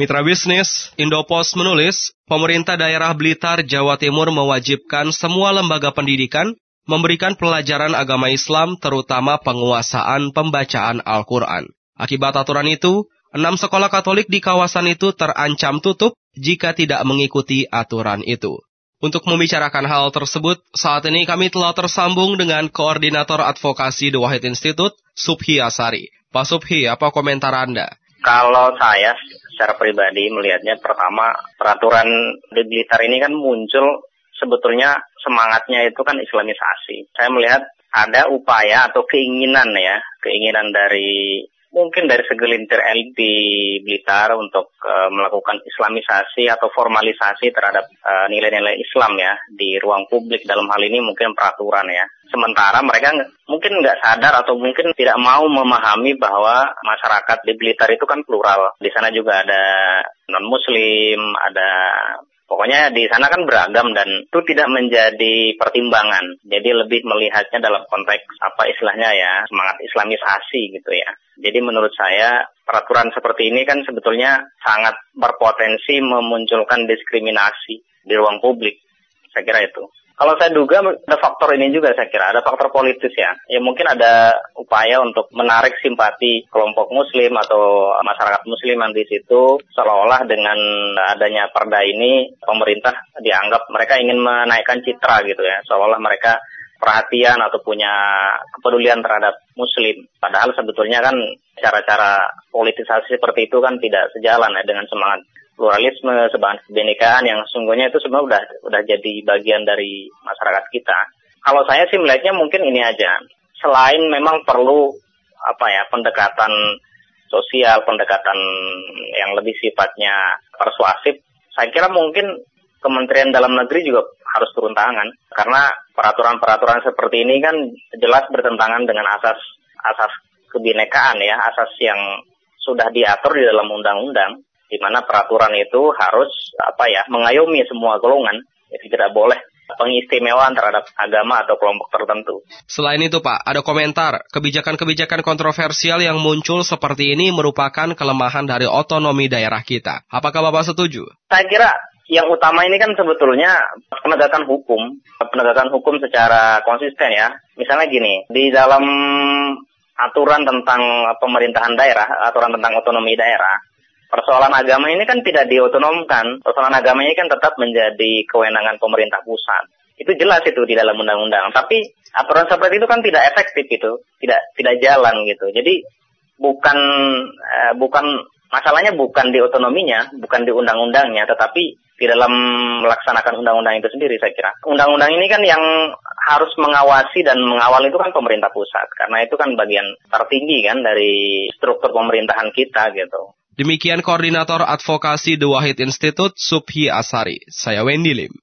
Mitra bisnis, Indopos menulis, pemerintah daerah Blitar, Jawa Timur mewajibkan semua lembaga pendidikan memberikan pelajaran agama Islam terutama penguasaan pembacaan Al-Quran. Akibat aturan itu, enam sekolah Katolik di kawasan itu terancam tutup jika tidak mengikuti aturan itu. Untuk membicarakan hal tersebut, saat ini kami telah tersambung dengan Koordinator Advokasi The Wahid Institute, Subhi Asari. Pak Subhi, apa komentar Anda? Kalau saya secara pribadi melihatnya pertama peraturan di Blitar ini kan muncul sebetulnya semangatnya itu kan islamisasi. Saya melihat ada upaya atau keinginan ya, keinginan dari mungkin dari segelintir elit di Blitar untuk uh, melakukan islamisasi atau formalisasi terhadap nilai nilai-nilai Islam ya di ruang publik dalam hal ini mungkin peraturan ya. Sementara mereka mungkin nggak sadar atau mungkin tidak mau memahami bahwa masyarakat di Blitar itu kan plural. Di sana juga ada non-muslim, ada Pokoknya di sana kan beragam dan itu tidak menjadi pertimbangan. Jadi lebih melihatnya dalam konteks apa istilahnya ya, semangat islamisasi gitu ya. Jadi menurut saya peraturan seperti ini kan sebetulnya sangat berpotensi memunculkan diskriminasi di ruang publik. Saya kira itu. Kalau saya duga ada faktor ini juga saya kira, ada faktor politis ya. Ya mungkin ada upaya untuk menarik simpati kelompok muslim atau masyarakat muslim yang di situ seolah-olah dengan adanya perda ini pemerintah dianggap mereka ingin menaikkan citra gitu ya. Seolah-olah mereka perhatian atau punya kepedulian terhadap muslim. Padahal sebetulnya kan cara-cara politisasi seperti itu kan tidak sejalan ya dengan semangat pluralisme, semangat kebinekaan yang sungguhnya itu semua udah udah jadi bagian dari masyarakat kita. Kalau saya sih melihatnya mungkin ini aja. Selain memang perlu apa ya pendekatan sosial, pendekatan yang lebih sifatnya persuasif, saya kira mungkin Kementerian Dalam Negeri juga harus turun tangan karena peraturan-peraturan seperti ini kan jelas bertentangan dengan asas asas kebinekaan ya, asas yang sudah diatur di dalam undang-undang di mana peraturan itu harus apa ya mengayomi semua golongan jadi tidak boleh pengistimewaan terhadap agama atau kelompok tertentu. Selain itu Pak, ada komentar kebijakan-kebijakan kontroversial yang muncul seperti ini merupakan kelemahan dari otonomi daerah kita. Apakah Bapak setuju? Saya kira yang utama ini kan sebetulnya penegakan hukum, penegakan hukum secara konsisten ya. Misalnya gini, di dalam aturan tentang pemerintahan daerah, aturan tentang otonomi daerah, persoalan agama ini kan tidak diotonomkan. Persoalan agama ini kan tetap menjadi kewenangan pemerintah pusat. Itu jelas itu di dalam undang-undang. Tapi aturan seperti itu kan tidak efektif gitu, tidak tidak jalan gitu. Jadi bukan eh, bukan masalahnya bukan di otonominya, bukan di undang-undangnya, tetapi di dalam melaksanakan undang-undang itu sendiri saya kira. Undang-undang ini kan yang harus mengawasi dan mengawal itu kan pemerintah pusat, karena itu kan bagian tertinggi kan dari struktur pemerintahan kita gitu. Demikian Koordinator Advokasi The Wahid Institute, Subhi Asari. Saya Wendy Lim.